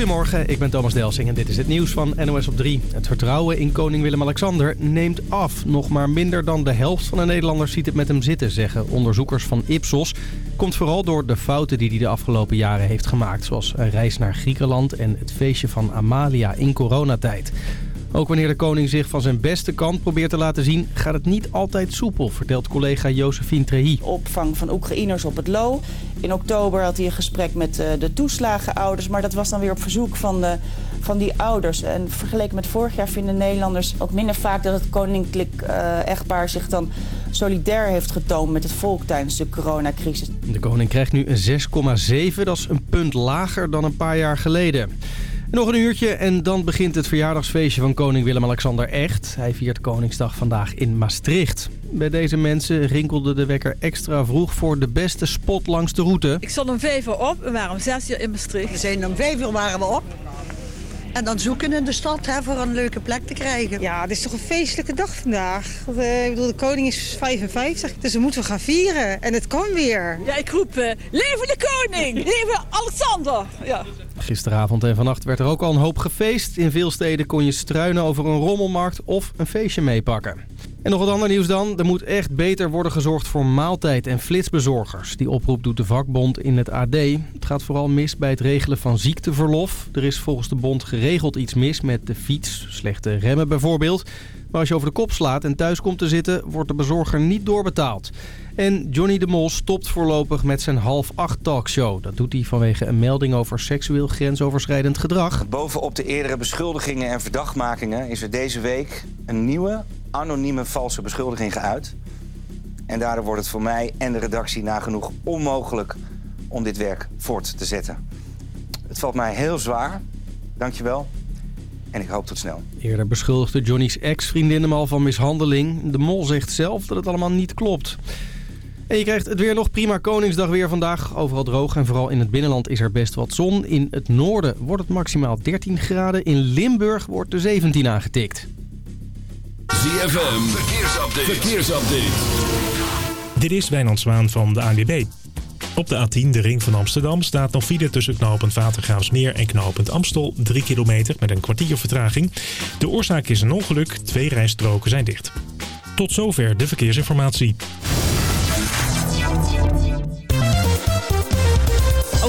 Goedemorgen, ik ben Thomas Delsing en dit is het nieuws van NOS op 3. Het vertrouwen in koning Willem-Alexander neemt af. Nog maar minder dan de helft van de Nederlanders ziet het met hem zitten, zeggen onderzoekers van Ipsos. Komt vooral door de fouten die hij de afgelopen jaren heeft gemaakt. Zoals een reis naar Griekenland en het feestje van Amalia in coronatijd. Ook wanneer de koning zich van zijn beste kant probeert te laten zien... gaat het niet altijd soepel, vertelt collega Josephine Trehi. Opvang van Oekraïners op het Lo. In oktober had hij een gesprek met eh, de toeslagenouders... maar dat was dan weer op verzoek van, de, van die ouders. En vergeleken met vorig jaar vinden Nederlanders ook minder vaak... dat het koninklijk uh, echtpaar zich dan solidair heeft getoond met het volk tijdens de coronacrisis. De koning krijgt nu een 6,7, dat is een punt lager dan een paar jaar geleden. Nog een uurtje en dan begint het verjaardagsfeestje van koning Willem-Alexander echt. Hij viert Koningsdag vandaag in Maastricht. Bij deze mensen rinkelde de wekker extra vroeg voor de beste spot langs de route. Ik stond om vijf uur op en waren om zes uur in Maastricht. We zijn om vijf uur waren we op. En dan zoeken in de stad hè, voor een leuke plek te krijgen. Ja, het is toch een feestelijke dag vandaag. Uh, ik bedoel, de koning is 55, dus we moeten gaan vieren. En het kan weer. Ja, ik roep, uh, leven de koning! leven Alexander! Ja. Gisteravond en vannacht werd er ook al een hoop gefeest. In veel steden kon je struinen over een rommelmarkt of een feestje meepakken. En nog wat ander nieuws dan. Er moet echt beter worden gezorgd voor maaltijd- en flitsbezorgers. Die oproep doet de vakbond in het AD. Het gaat vooral mis bij het regelen van ziekteverlof. Er is volgens de bond geregeld iets mis met de fiets, slechte remmen bijvoorbeeld. Maar als je over de kop slaat en thuis komt te zitten, wordt de bezorger niet doorbetaald. En Johnny de Mol stopt voorlopig met zijn half acht talkshow. Dat doet hij vanwege een melding over seksueel grensoverschrijdend gedrag. Bovenop de eerdere beschuldigingen en verdachtmakingen is er deze week een nieuwe anonieme valse beschuldiging geuit. En daardoor wordt het voor mij en de redactie nagenoeg onmogelijk om dit werk voort te zetten. Het valt mij heel zwaar. Dankjewel. En ik hoop tot snel. Eerder beschuldigde Johnny's ex-vriendin hem al van mishandeling. De mol zegt zelf dat het allemaal niet klopt. En je krijgt het weer nog prima Koningsdag weer vandaag. Overal droog en vooral in het binnenland is er best wat zon. In het noorden wordt het maximaal 13 graden. In Limburg wordt de 17 aangetikt. ZFM, verkeersupdate. verkeersupdate. Dit is Wijnand Zwaan van de ANWB. Op de A10, de ring van Amsterdam, staat nog file tussen knooppunt Watergraafsmeer en knooppunt Amstel. 3 kilometer met een kwartier vertraging. De oorzaak is een ongeluk, twee rijstroken zijn dicht. Tot zover de verkeersinformatie.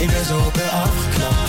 Ik ben zo op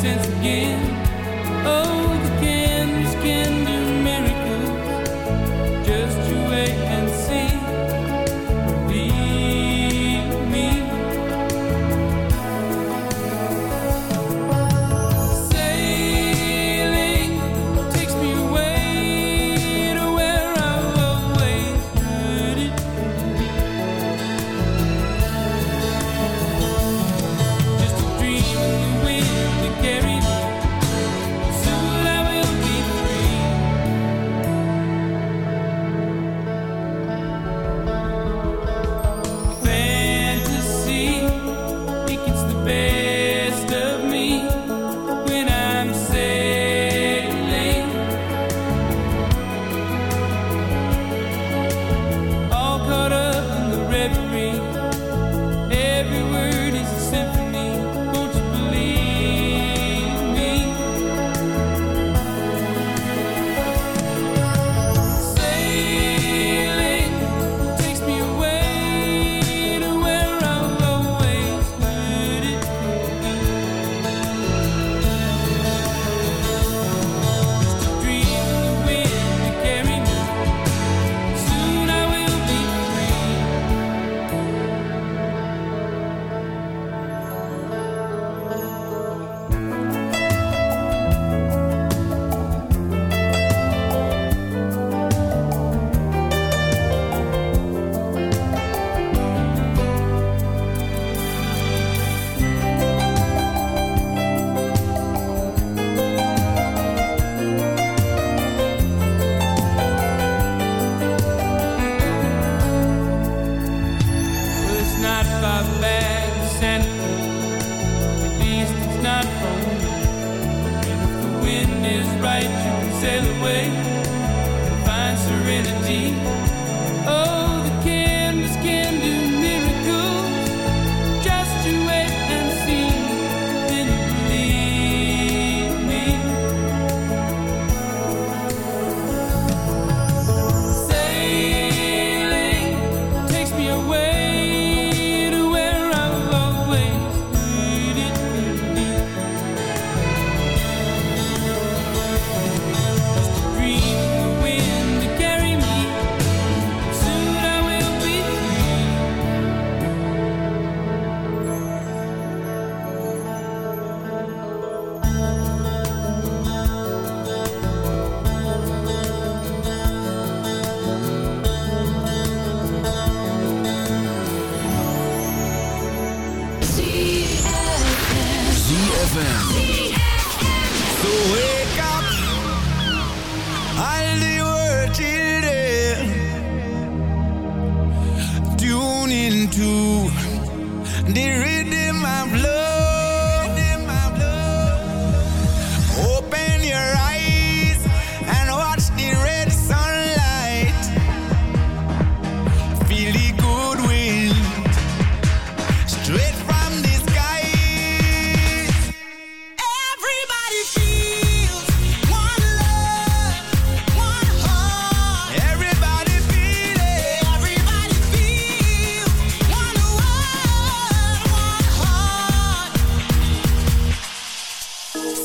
sense again. Oh, the candles can't.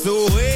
the way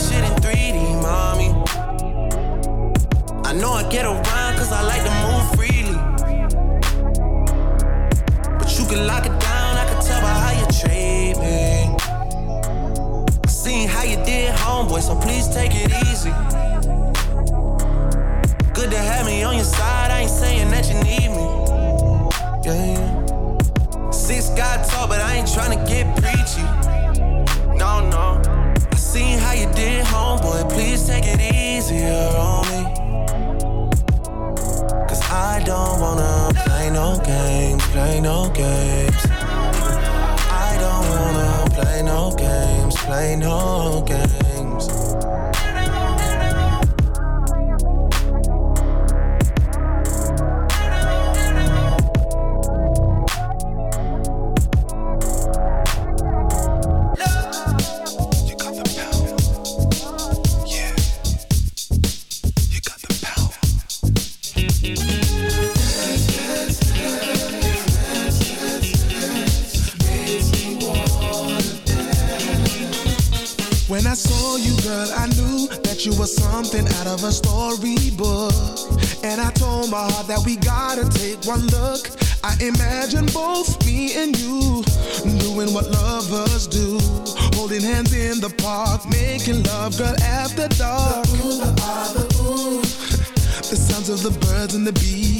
shit in 3D, mommy. I know I get around cause I like to move freely. But you can lock it down, I can tell by how you treat me. Seen how you did, homeboy, so please take it easy. Good to have me on your side, I ain't saying that you need me. Yeah, yeah. Six got tall, but I ain't tryna get preachy. No, no. Please take it easier on me. Cause I don't wanna play no games, play no games. I don't wanna play no games, play no games. I imagine both me and you doing what lovers do. Holding hands in the park, making love, girl, after dark. The sounds of the birds and the bees,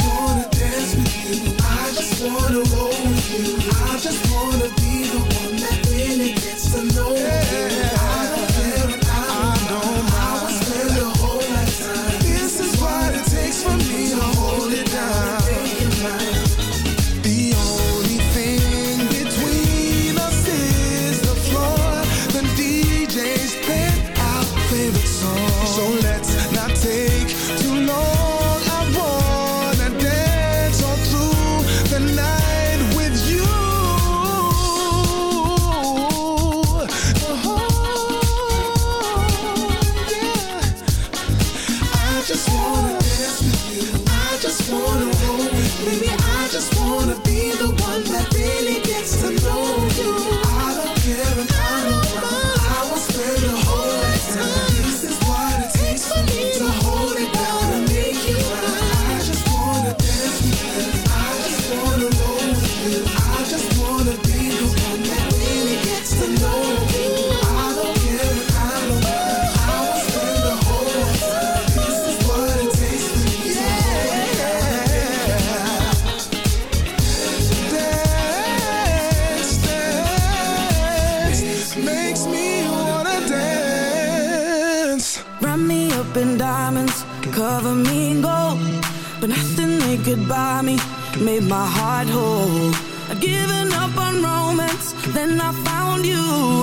Wanna dance with you, I just wanna roll with you, I just wanna be the one that really gets to know you. made my heart whole. I'd given up on romance, then I found you.